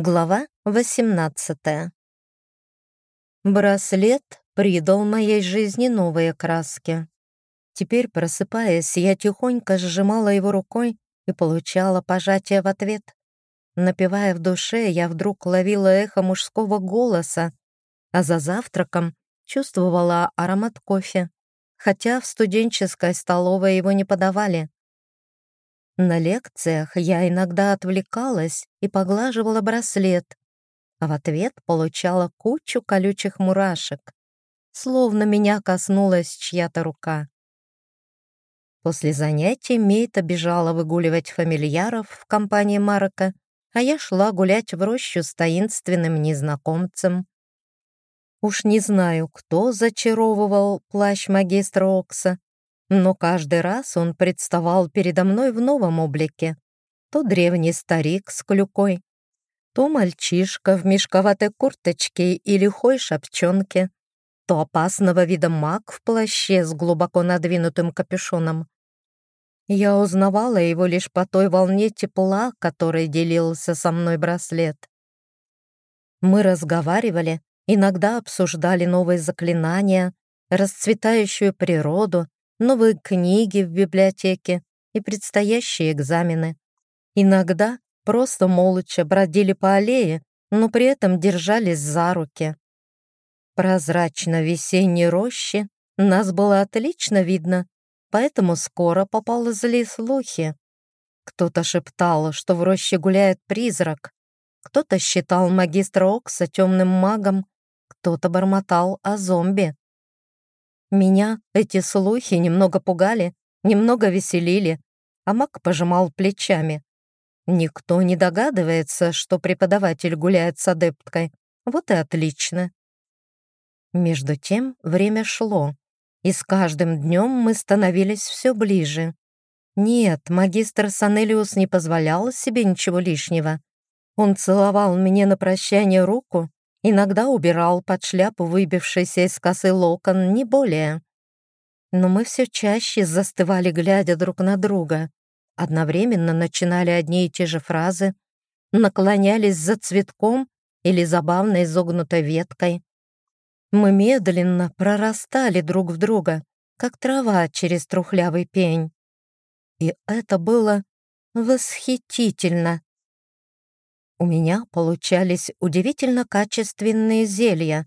Глава 18 Браслет придал моей жизни новые краски. Теперь, просыпаясь, я тихонько сжимала его рукой и получала пожатие в ответ. Напивая в душе, я вдруг ловила эхо мужского голоса, а за завтраком чувствовала аромат кофе, хотя в студенческой столовой его не подавали. На лекциях я иногда отвлекалась и поглаживала браслет, а в ответ получала кучу колючих мурашек, словно меня коснулась чья-то рука. После занятий Мейта бежала выгуливать фамильяров в компании Марка, а я шла гулять в рощу с таинственным незнакомцем. Уж не знаю, кто зачаровывал плащ магистра Окса, но каждый раз он представал передо мной в новом облике. То древний старик с клюкой, то мальчишка в мешковатой курточке и лихой шапчонке, то опасного вида маг в плаще с глубоко надвинутым капюшоном. Я узнавала его лишь по той волне тепла, которой делился со мной браслет. Мы разговаривали, иногда обсуждали новые заклинания, расцветающую природу, новые книги в библиотеке и предстоящие экзамены. Иногда просто молча бродили по аллее, но при этом держались за руки. Прозрачно весенней рощи нас было отлично видно, поэтому скоро поползли слухи. Кто-то шептал, что в роще гуляет призрак, кто-то считал магистра Окса темным магом, кто-то бормотал о зомби. Меня эти слухи немного пугали, немного веселили, а Мак пожимал плечами. Никто не догадывается, что преподаватель гуляет с адепткой. Вот и отлично. Между тем время шло, и с каждым днем мы становились все ближе. Нет, магистр Санелиус не позволял себе ничего лишнего. Он целовал мне на прощание руку Иногда убирал под шляпу выбившийся из косы локон, не более. Но мы все чаще застывали, глядя друг на друга. Одновременно начинали одни и те же фразы, наклонялись за цветком или забавно изогнутой веткой. Мы медленно прорастали друг в друга, как трава через трухлявый пень. И это было восхитительно. У меня получались удивительно качественные зелья.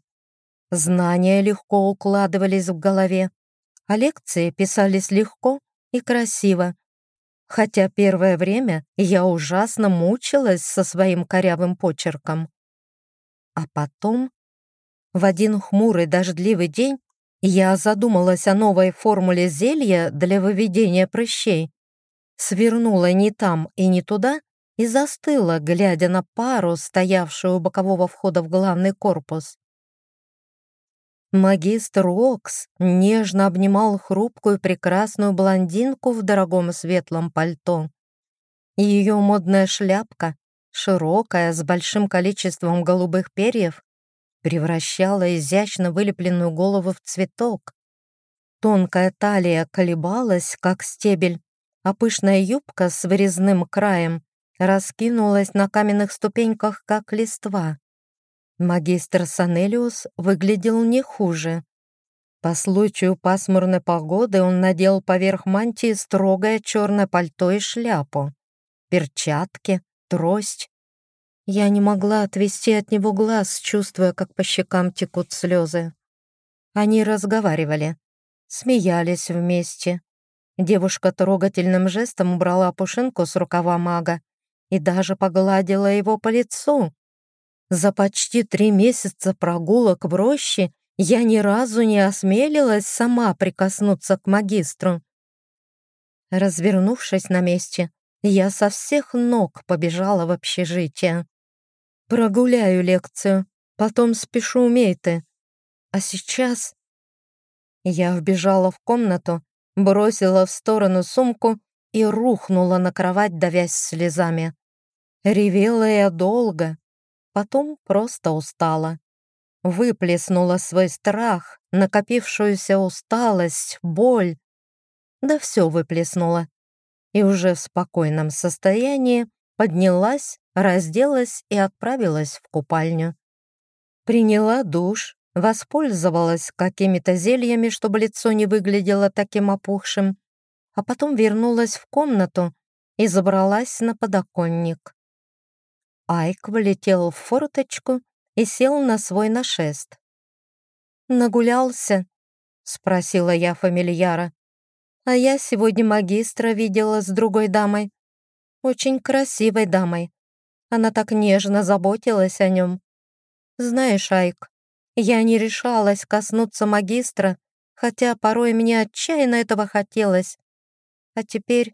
Знания легко укладывались в голове, а лекции писались легко и красиво. Хотя первое время я ужасно мучилась со своим корявым почерком. А потом, в один хмурый дождливый день, я задумалась о новой формуле зелья для выведения прыщей. Свернула не там и не туда и застыла, глядя на пару, стоявшую у бокового входа в главный корпус. Магистр Окс нежно обнимал хрупкую прекрасную блондинку в дорогом светлом пальто. Ее модная шляпка, широкая, с большим количеством голубых перьев, превращала изящно вылепленную голову в цветок. Тонкая талия колебалась, как стебель, а пышная юбка с вырезным краем раскинулась на каменных ступеньках, как листва. Магистр Санелиус выглядел не хуже. По случаю пасмурной погоды он надел поверх мантии строгое черное пальто и шляпу, перчатки, трость. Я не могла отвести от него глаз, чувствуя, как по щекам текут слезы. Они разговаривали, смеялись вместе. Девушка трогательным жестом убрала пушинку с рукава мага и даже погладила его по лицу. За почти три месяца прогулок в роще я ни разу не осмелилась сама прикоснуться к магистру. Развернувшись на месте, я со всех ног побежала в общежитие. Прогуляю лекцию, потом спешу Мейты. А сейчас... Я вбежала в комнату, бросила в сторону сумку и рухнула на кровать, давясь слезами. Ревела я долго, потом просто устала. Выплеснула свой страх, накопившуюся усталость, боль. Да все выплеснула. И уже в спокойном состоянии поднялась, разделась и отправилась в купальню. Приняла душ, воспользовалась какими-то зельями, чтобы лицо не выглядело таким опухшим, а потом вернулась в комнату и забралась на подоконник. Айк влетел в форточку и сел на свой нашест. «Нагулялся?» — спросила я фамильяра. «А я сегодня магистра видела с другой дамой. Очень красивой дамой. Она так нежно заботилась о нем. Знаешь, Айк, я не решалась коснуться магистра, хотя порой мне отчаянно этого хотелось. А теперь...»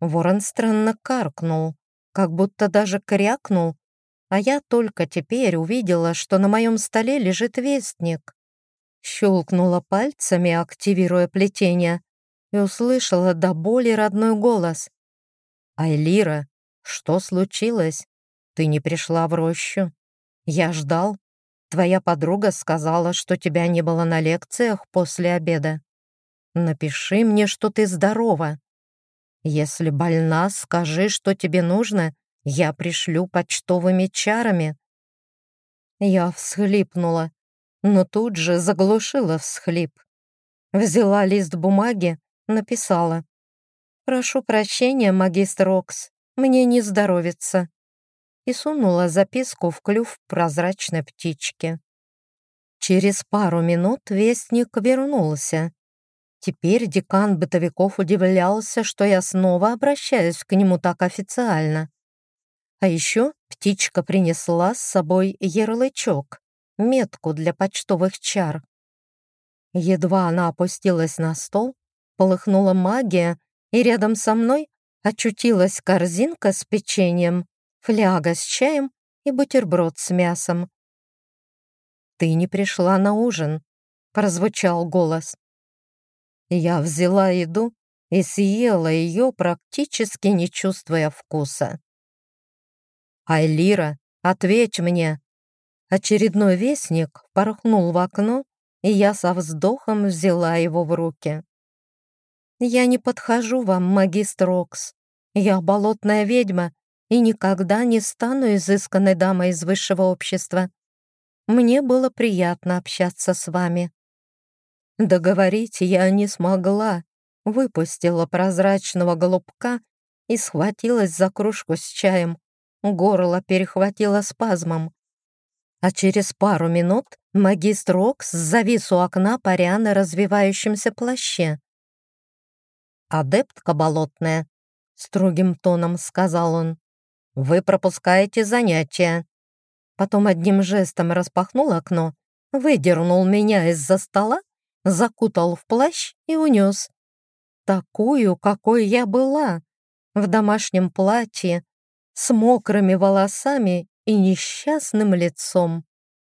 Ворон странно каркнул, как будто даже крякнул, а я только теперь увидела, что на моем столе лежит вестник. Щелкнула пальцами, активируя плетение, и услышала до боли родной голос. «Айлира, что случилось? Ты не пришла в рощу? Я ждал. Твоя подруга сказала, что тебя не было на лекциях после обеда. Напиши мне, что ты здорова. Если больна, скажи, что тебе нужно, я пришлю почтовыми чарами». Я всхлипнула, но тут же заглушила всхлип. Взяла лист бумаги, написала. «Прошу прощения, магистр Окс, мне не здоровится». И сунула записку в клюв прозрачной птички. Через пару минут вестник вернулся. Теперь декан бытовиков удивлялся, что я снова обращаюсь к нему так официально. А еще птичка принесла с собой ярлычок, метку для почтовых чар. Едва она опустилась на стол, полыхнула магия, и рядом со мной очутилась корзинка с печеньем, фляга с чаем и бутерброд с мясом. «Ты не пришла на ужин», — прозвучал голос. Я взяла еду и съела ее, практически не чувствуя вкуса. «Айлира, ответь мне!» Очередной вестник порхнул в окно, и я со вздохом взяла его в руки. «Я не подхожу вам, магистр Окс. Я болотная ведьма и никогда не стану изысканной дамой из высшего общества. Мне было приятно общаться с вами». Договорить я не смогла, выпустила прозрачного голубка и схватилась за кружку с чаем, Горло перехватило спазмом. А через пару минут магистр Окс завис у окна паря на развивающемся плаще. «Адептка болотная», — строгим тоном сказал он, — «вы пропускаете занятия». Потом одним жестом распахнул окно, выдернул меня из-за стола, закутал в плащ и унес. Такую, какой я была, в домашнем платье, с мокрыми волосами и несчастным лицом.